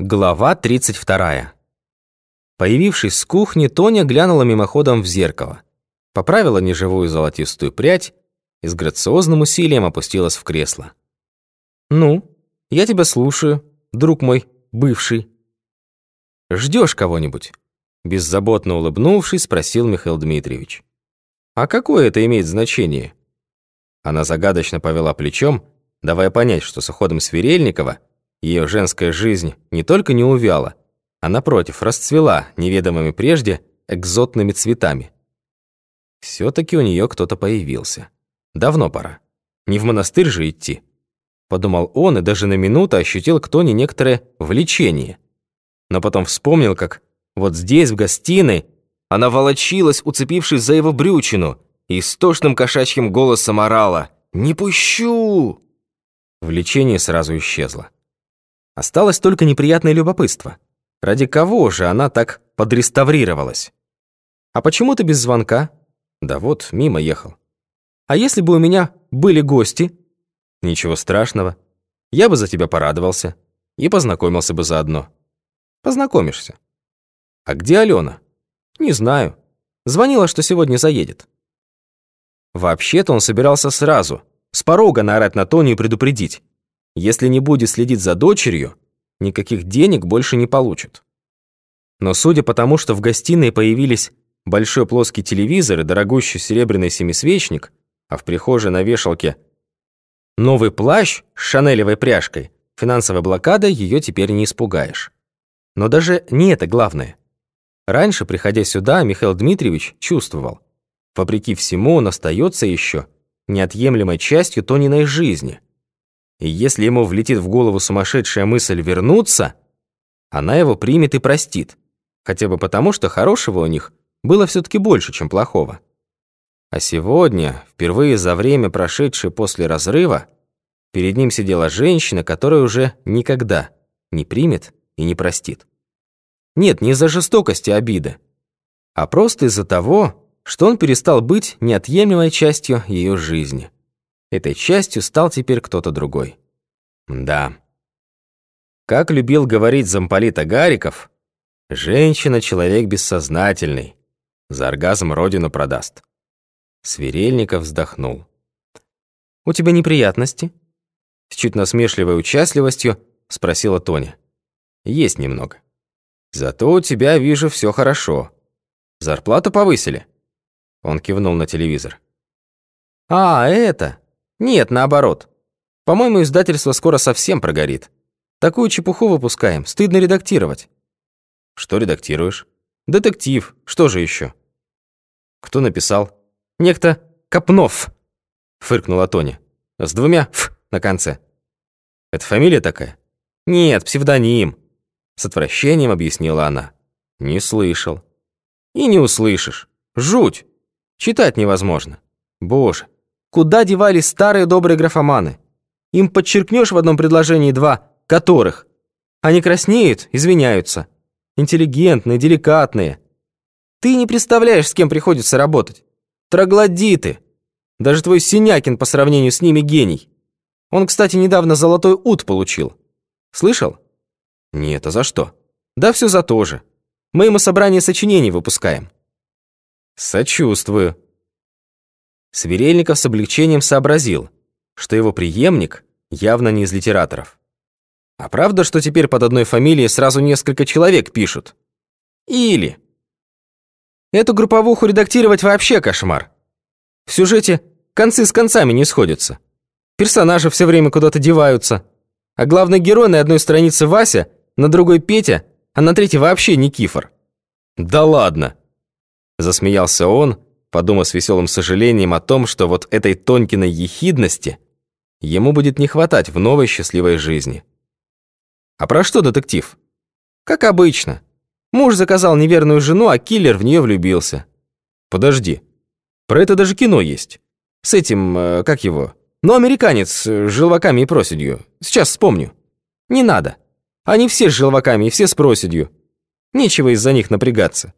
Глава 32. Появившись с кухни, Тоня глянула мимоходом в зеркало, поправила неживую золотистую прядь и с грациозным усилием опустилась в кресло. «Ну, я тебя слушаю, друг мой, бывший». «Ждешь кого-нибудь?» Беззаботно улыбнувшись, спросил Михаил Дмитриевич. «А какое это имеет значение?» Она загадочно повела плечом, давая понять, что с уходом Сверельникова – ее женская жизнь не только не увяла, а напротив, расцвела неведомыми прежде экзотными цветами. Все-таки у нее кто-то появился. Давно пора. Не в монастырь же идти. Подумал он и даже на минуту ощутил к Тоне некоторое влечение. Но потом вспомнил, как вот здесь, в гостиной, она волочилась, уцепившись за его брючину, и истошным кошачьим голосом орала «Не пущу!». Влечение сразу исчезло. Осталось только неприятное любопытство. Ради кого же она так подреставрировалась? А почему ты без звонка? Да вот, мимо ехал. А если бы у меня были гости? Ничего страшного. Я бы за тебя порадовался и познакомился бы заодно. Познакомишься. А где Алена? Не знаю. Звонила, что сегодня заедет. Вообще-то он собирался сразу, с порога наорать на Тони и предупредить. Если не будет следить за дочерью, никаких денег больше не получит. Но судя по тому, что в гостиной появились большой плоский телевизор и дорогущий серебряный семисвечник, а в прихожей на вешалке новый плащ с шанелевой пряжкой, финансовой блокадой ее теперь не испугаешь. Но даже не это главное. Раньше, приходя сюда, Михаил Дмитриевич чувствовал, вопреки всему он остается еще неотъемлемой частью Тониной жизни – и если ему влетит в голову сумасшедшая мысль вернуться, она его примет и простит, хотя бы потому, что хорошего у них было все-таки больше, чем плохого. А сегодня, впервые за время, прошедшее после разрыва, перед ним сидела женщина, которая уже никогда не примет и не простит. Нет, не из-за жестокости обиды, а просто из-за того, что он перестал быть неотъемлемой частью ее жизни. Этой частью стал теперь кто-то другой. Да. Как любил говорить замполит Агариков, женщина — человек бессознательный, за оргазм родину продаст. Сверельников вздохнул. «У тебя неприятности?» С чуть насмешливой участливостью спросила Тоня. «Есть немного. Зато у тебя, вижу, все хорошо. Зарплату повысили?» Он кивнул на телевизор. «А, это...» Нет, наоборот. По-моему, издательство скоро совсем прогорит. Такую чепуху выпускаем, стыдно редактировать. Что редактируешь? Детектив, что же еще? Кто написал? Некто Копнов, фыркнула Тоня. С двумя «ф» на конце. Это фамилия такая? Нет, псевдоним. С отвращением объяснила она. Не слышал. И не услышишь. Жуть. Читать невозможно. Боже, Куда девались старые добрые графоманы? Им подчеркнешь в одном предложении два «которых». Они краснеют, извиняются. Интеллигентные, деликатные. Ты не представляешь, с кем приходится работать. Троглодиты. Даже твой Синякин по сравнению с ними гений. Он, кстати, недавно золотой ут получил. Слышал? Нет, а за что? Да все за то же. Мы ему собрание сочинений выпускаем. Сочувствую. Сверельников с облегчением сообразил, что его преемник явно не из литераторов. А правда, что теперь под одной фамилией сразу несколько человек пишут? Или... Эту групповуху редактировать вообще кошмар. В сюжете концы с концами не сходятся. Персонажи все время куда-то деваются. А главный герой на одной странице Вася, на другой Петя, а на третьей вообще Никифор. «Да ладно!» Засмеялся он, подумав с веселым сожалением о том, что вот этой Тонькиной ехидности ему будет не хватать в новой счастливой жизни. А про что детектив? Как обычно. Муж заказал неверную жену, а киллер в нее влюбился. Подожди. Про это даже кино есть. С этим, э, как его? Ну, американец с желваками и проседью. Сейчас вспомню. Не надо. Они все с желваками и все с проседью. Нечего из-за них напрягаться.